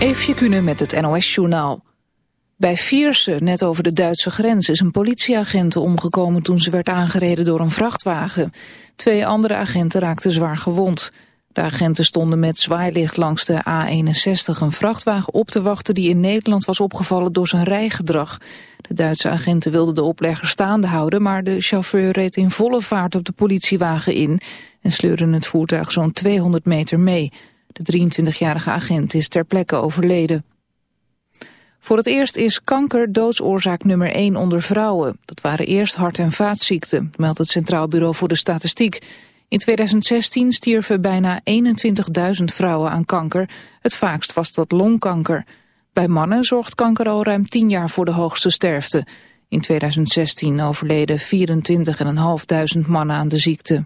Eefje Kunnen met het NOS-journaal. Bij Vierse, net over de Duitse grens, is een politieagent omgekomen toen ze werd aangereden door een vrachtwagen. Twee andere agenten raakten zwaar gewond. De agenten stonden met zwaailicht langs de A61 een vrachtwagen op te wachten die in Nederland was opgevallen door zijn rijgedrag. De Duitse agenten wilden de oplegger staande houden, maar de chauffeur reed in volle vaart op de politiewagen in en sleurde het voertuig zo'n 200 meter mee. De 23-jarige agent is ter plekke overleden. Voor het eerst is kanker doodsoorzaak nummer 1 onder vrouwen. Dat waren eerst hart- en vaatziekten, meldt het Centraal Bureau voor de Statistiek. In 2016 stierven bijna 21.000 vrouwen aan kanker. Het vaakst was dat longkanker. Bij mannen zorgt kanker al ruim 10 jaar voor de hoogste sterfte. In 2016 overleden 24.500 mannen aan de ziekte.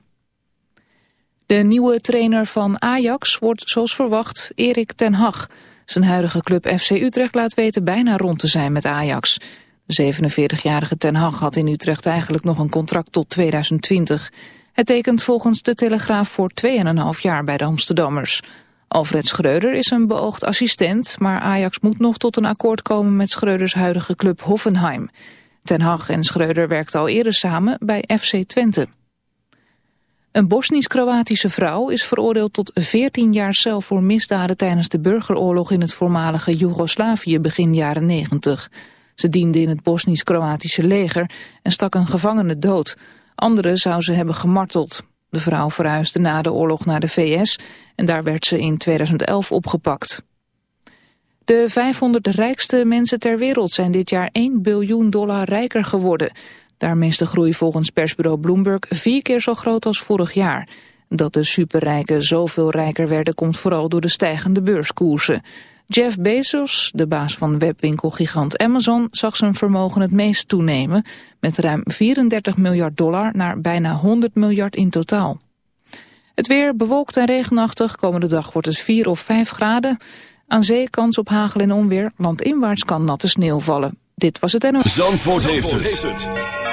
De nieuwe trainer van Ajax wordt zoals verwacht Erik ten Hag. Zijn huidige club FC Utrecht laat weten bijna rond te zijn met Ajax. De 47-jarige ten Hag had in Utrecht eigenlijk nog een contract tot 2020. Hij tekent volgens de Telegraaf voor 2,5 jaar bij de Amsterdammers. Alfred Schreuder is een beoogd assistent, maar Ajax moet nog tot een akkoord komen met Schreuders huidige club Hoffenheim. Ten Hag en Schreuder werkten al eerder samen bij FC Twente. Een Bosnisch-Kroatische vrouw is veroordeeld tot 14 jaar cel voor misdaden tijdens de burgeroorlog in het voormalige Joegoslavië begin jaren 90. Ze diende in het Bosnisch-Kroatische leger en stak een gevangene dood. Anderen zou ze hebben gemarteld. De vrouw verhuisde na de oorlog naar de VS en daar werd ze in 2011 opgepakt. De 500 rijkste mensen ter wereld zijn dit jaar 1 biljoen dollar rijker geworden. Daarmee is de groei volgens persbureau Bloomberg vier keer zo groot als vorig jaar. Dat de superrijken zoveel rijker werden komt vooral door de stijgende beurskoersen. Jeff Bezos, de baas van webwinkelgigant Amazon, zag zijn vermogen het meest toenemen... met ruim 34 miljard dollar naar bijna 100 miljard in totaal. Het weer bewolkt en regenachtig. Komende dag wordt het 4 of 5 graden. Aan zee kans op hagel en onweer. Landinwaarts kan natte sneeuw vallen. Dit was het NOS. Zandvoort, Zandvoort heeft, het.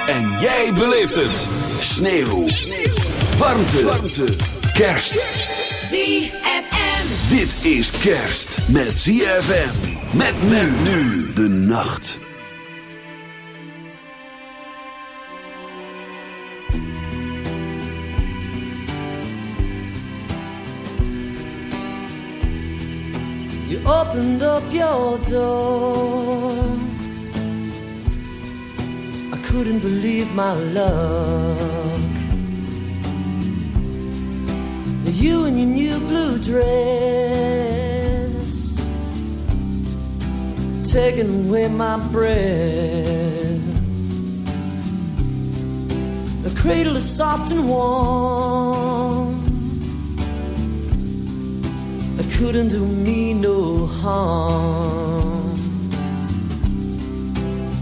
En jij beleeft het. Sneeuw. Sneeuw. Warmte. Warmte. Kerst. ZFM. Dit is kerst met ZFM. Met men nu de nacht. You opened up your door couldn't believe my luck. You in your new blue dress Taking away my breath. The cradle is soft and warm. Couldn't do me no harm.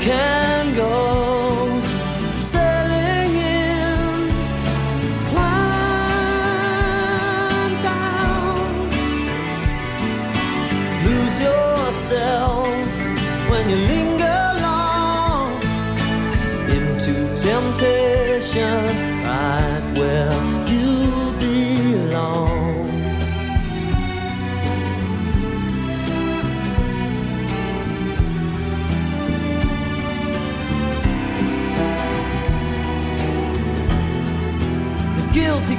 can go sailing in. Climb down, lose yourself when you linger long into temptation.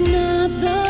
Not the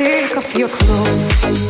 Take off your clothes.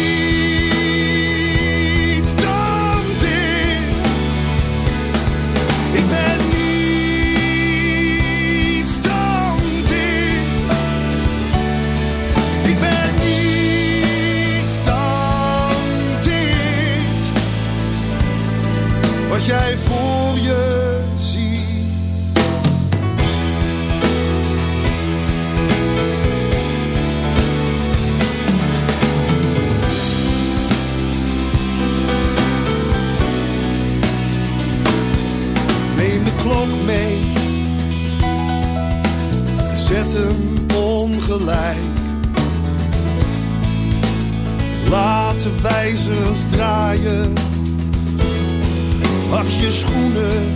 ongelijk. Laat de wijzers draaien, wacht je schoenen,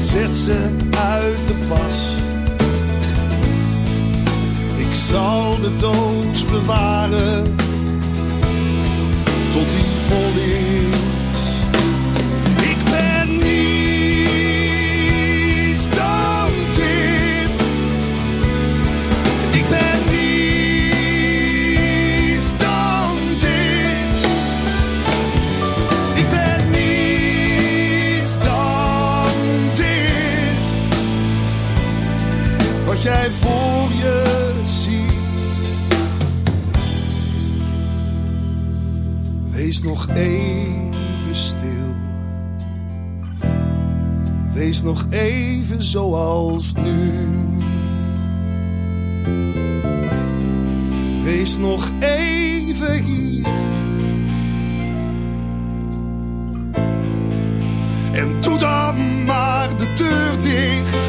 zet ze uit de pas. Ik zal de doos bewaren, tot die vol Ik ben niets dan dit, ik ben niets dan dit, wat jij voor je ziet. Wees nog even stil. Wees nog even zoals nu. Wees nog even hier. En doe dan maar de deur dicht.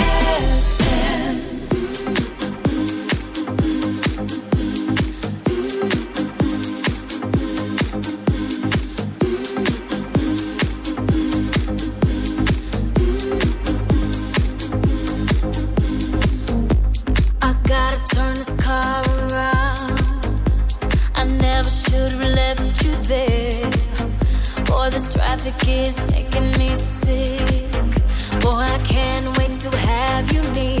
magic is making me sick. Boy, I can't wait to have you near.